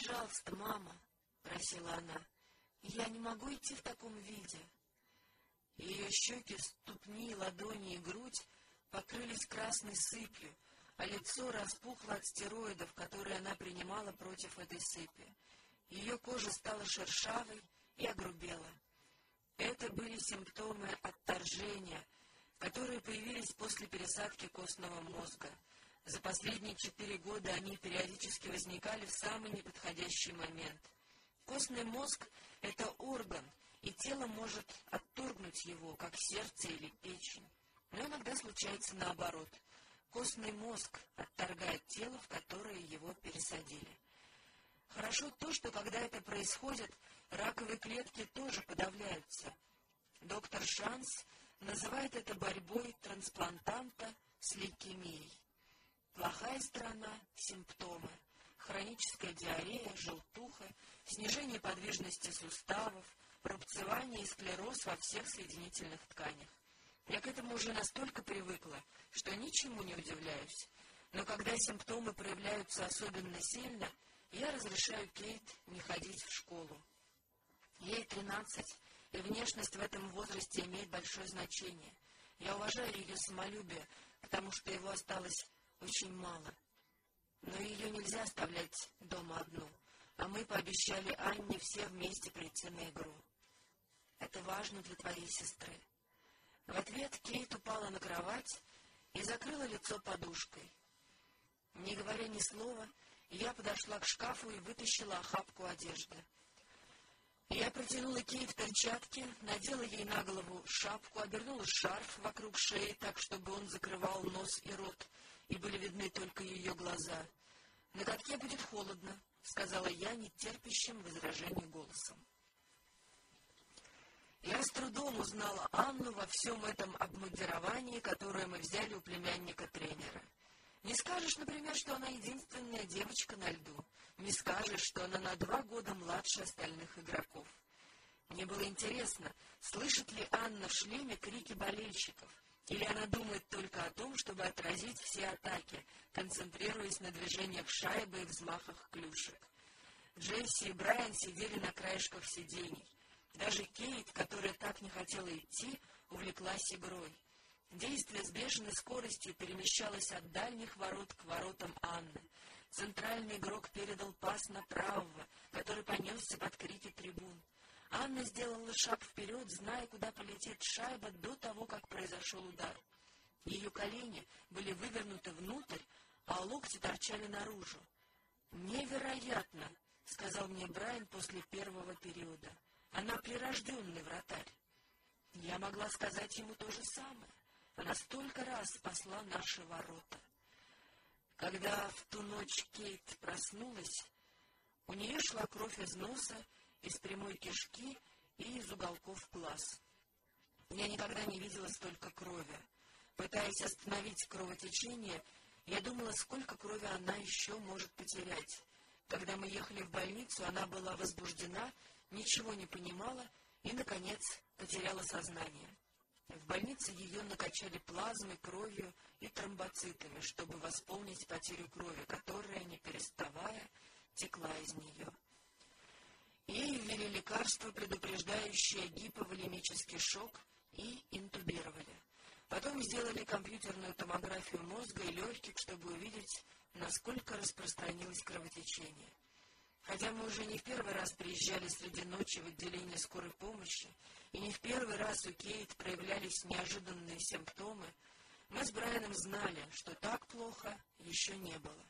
пожалуйста, мама, — просила она, — я не могу идти в таком виде. Ее щеки, ступни, ладони и грудь покрылись красной сыпью, а лицо распухло от стероидов, которые она принимала против этой сыпи. Ее кожа стала шершавой и огрубела. Это были симптомы отторжения, которые появились после пересадки костного мозга. За последние четыре года они периодически возникали в самый неподходящий момент. Костный мозг — это орган, и тело может отторгнуть его, как сердце или печень. Но иногда случается наоборот. Костный мозг отторгает тело, в которое его пересадили. Хорошо то, что когда это происходит, раковые клетки тоже подавляются. Доктор Шанс называет это борьбой трансплантанта с лейкемией. Плохая сторона – симптомы. Хроническая диарея, желтуха, снижение подвижности суставов, рубцевание и склероз во всех соединительных тканях. Я к этому уже настолько привыкла, что ничему не удивляюсь. Но когда симптомы проявляются особенно сильно, я разрешаю Кейт не ходить в школу. Ей тринадцать, и внешность в этом возрасте имеет большое значение. Я уважаю ее самолюбие, потому что его осталось очень мало. Но ее нельзя оставлять дома одну, а мы пообещали Анне все вместе прийти на игру. Это важно для твоей сестры. В ответ Кейт упала на кровать и закрыла лицо подушкой. Не говоря ни слова, я подошла к шкафу и вытащила охапку одежды. Я протянула Кейт перчатки, надела ей на голову шапку, обернула шарф вокруг шеи так, чтобы он закрывал нос и рот, и были видны только ее глаза. — На катке будет холодно, — сказала я нетерпящим возражений голосом. Я с трудом узнала Анну во всем этом обмундировании, которое мы взяли у племянника тренера. Не скажешь, например, что она единственная девочка на льду. Не скажешь, что она на два года младше остальных игроков. Мне было интересно, слышит ли Анна в шлеме крики болельщиков, или она думает только о том, чтобы отразить все атаки, концентрируясь на движениях шайбы и взмахах клюшек. Джесси и Брайан сидели на краешках сидений. Даже Кейт, которая так не хотела идти, увлеклась игрой. Действие с бешеной скоростью перемещалось от дальних ворот к воротам Анны. Центральный игрок передал пас на правого, который понесся под трибун. Анна сделала шаг вперед, зная, куда полетит шайба до того, как произошел удар. Ее колени были вывернуты внутрь, а локти торчали наружу. «Невероятно!» — сказал мне Брайан после первого периода. «Она прирожденный вратарь». Я могла сказать ему то же самое. Она столько раз спасла наши ворота. Когда в ту ночь Кейт проснулась, у нее шла кровь из носа, из прямой кишки и из уголков глаз. Я никогда не видела столько крови. Пытаясь остановить кровотечение, я думала, сколько крови она еще может потерять. Когда мы ехали в больницу, она была возбуждена, ничего не понимала и, наконец, потеряла сознание. В больнице ее накачали плазмой, кровью и тромбоцитами, чтобы восполнить потерю крови, которая, не переставая, текла из нее. Ей ввели лекарство, предупреждающее гиповолемический шок, и интубировали. Потом сделали компьютерную томографию мозга и легких, чтобы увидеть, насколько распространилось кровотечение. Хотя мы уже не в первый раз приезжали среди ночи в отделение скорой помощи, и не в первый раз у Кейт проявлялись неожиданные симптомы, мы с Брайаном знали, что так плохо еще не было.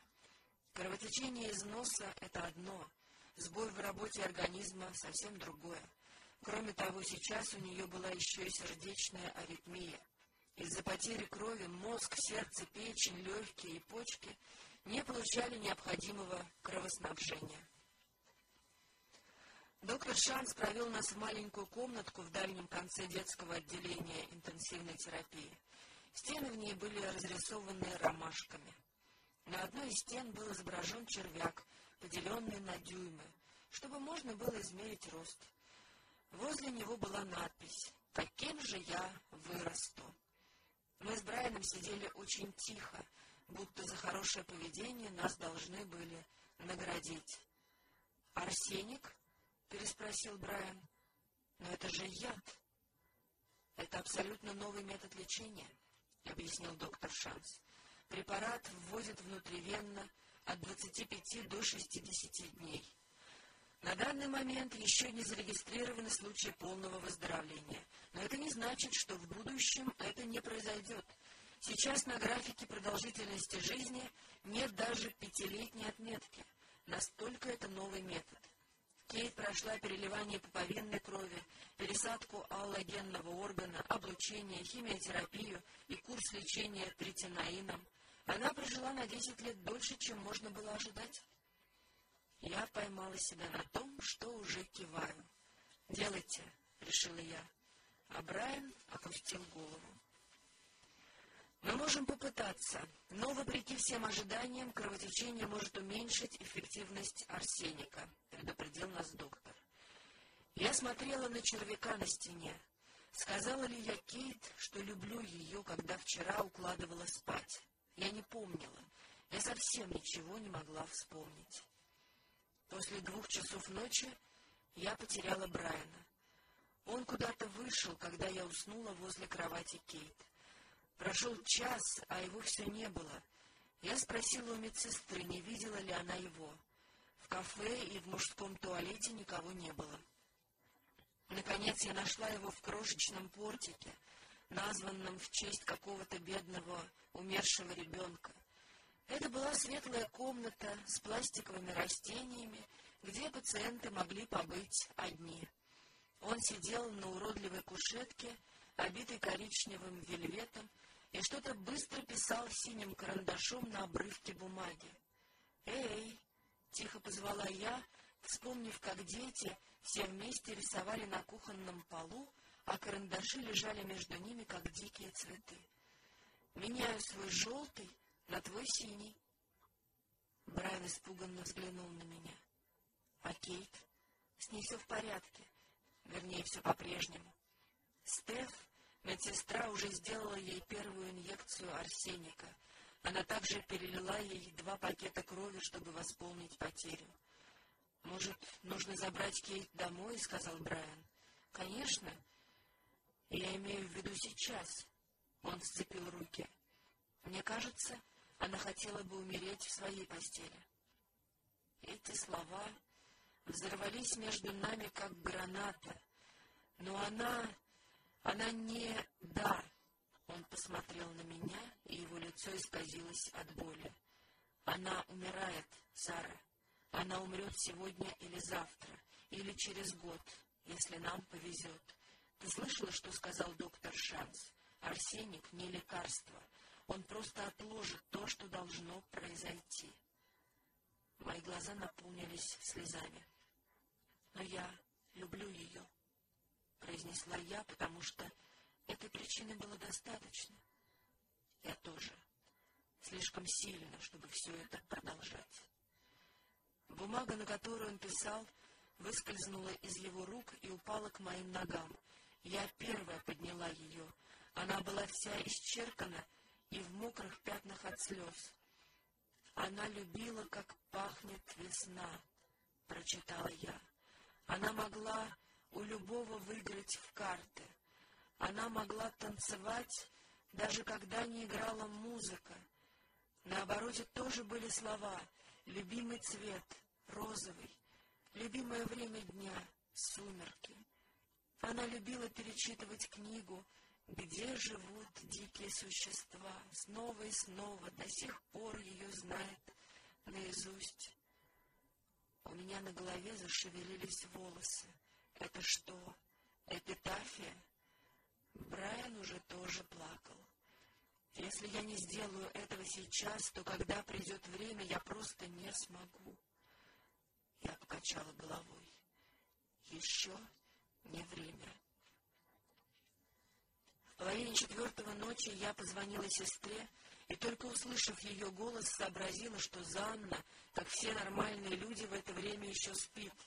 Кровотечение из носа — это одно, сбой в работе организма — совсем другое. Кроме того, сейчас у нее была еще и сердечная аритмия. Из-за потери крови мозг, сердце, печень, легкие и почки не получали необходимого кровоснабжения. Доктор Шанс провел нас в маленькую комнатку в дальнем конце детского отделения интенсивной терапии. Стены в ней были разрисованы ромашками. На одной из стен был изображен червяк, поделенный на дюймы, чтобы можно было измерить рост. Возле него была надпись «Каким же я вырасту?». Мы с Брайаном сидели очень тихо, будто за хорошее поведение нас должны были наградить. — Арсеник? — переспросил Брайан. — Но это же яд. — Это абсолютно новый метод лечения, — объяснил доктор Шанс. Препарат вводят внутривенно от 25 до 60 дней. На данный момент еще не зарегистрированы случаи полного выздоровления, но это не значит, что в будущем это не произойдет. Сейчас на графике продолжительности жизни нет даже пятилетней отметки. Настолько это новый метод. Кейт прошла переливание пуповинной крови, пересадку аллогенного органа, облучение, химиотерапию и курс лечения третинаином. Она прожила на десять лет дольше, чем можно было ожидать. Я поймала себя на том, что уже киваю. «Делайте», — решила я. А Брайан опустил голову. Мы можем попытаться, но, вопреки всем ожиданиям, кровотечение может уменьшить эффективность арсеника, предупредил нас доктор. Я смотрела на червяка на стене. Сказала ли я Кейт, что люблю ее, когда вчера укладывала спать? Я не помнила. Я совсем ничего не могла вспомнить. После двух часов ночи я потеряла Брайана. Он куда-то вышел, когда я уснула возле кровати Кейт. Прошел час, а его все не было. Я спросила у медсестры, не видела ли она его. В кафе и в мужском туалете никого не было. Наконец я нашла его в крошечном портике, названном в честь какого-то бедного умершего ребенка. Это была светлая комната с пластиковыми растениями, где пациенты могли побыть одни. Он сидел на уродливой кушетке, обитой коричневым вельветом, и что-то быстро писал синим карандашом на обрывке бумаги. «Эй!» — тихо позвала я, вспомнив, как дети все вместе рисовали на кухонном полу, а карандаши лежали между ними, как дикие цветы. «Меняю свой желтый на твой синий». Брайан испуганно взглянул на меня. «А Кейт? С ней все в порядке. Вернее, все по-прежнему. Стеф Медсестра уже сделала ей первую инъекцию арсеника. Она также перелила ей два пакета крови, чтобы восполнить потерю. «Может, нужно забрать Кейт домой?» — сказал Брайан. «Конечно. Я имею в виду сейчас». Он сцепил руки. «Мне кажется, она хотела бы умереть в своей постели». Эти слова взорвались между нами, как граната. Но она она не «да». Он посмотрел на меня, и его лицо исказилось от боли. Она умирает, Сара. Она умрет сегодня или завтра, или через год, если нам повезет. Слышала, что сказал доктор Шанс? Арсеник не лекарство. Он просто отложит то, что должно произойти. Мои глаза наполнились слезами. Но я люблю ее произнесла я, потому что этой причины было достаточно. Я тоже. Слишком сильно, чтобы все это продолжать. Бумага, на которую он писал, выскользнула из его рук и упала к моим ногам. Я первая подняла ее. Она была вся исчеркана и в мокрых пятнах от слез. Она любила, как пахнет весна, прочитала я. Она могла у любого выиграть в карты. Она могла танцевать, даже когда не играла музыка. На обороте тоже были слова «любимый цвет», «розовый», «любимое время дня», «сумерки». Она любила перечитывать книгу «Где живут дикие существа?» снова и снова, до сих пор ее знает наизусть. У меня на голове зашевелились волосы. Это что, эпитафия? Брайан уже тоже плакал. Если я не сделаю этого сейчас, то когда придет время, я просто не смогу. Я покачала головой. Еще время. В половине четвертого ночи я позвонила сестре, и только услышав ее голос, сообразила, что Занна, как все нормальные люди, в это время еще спит —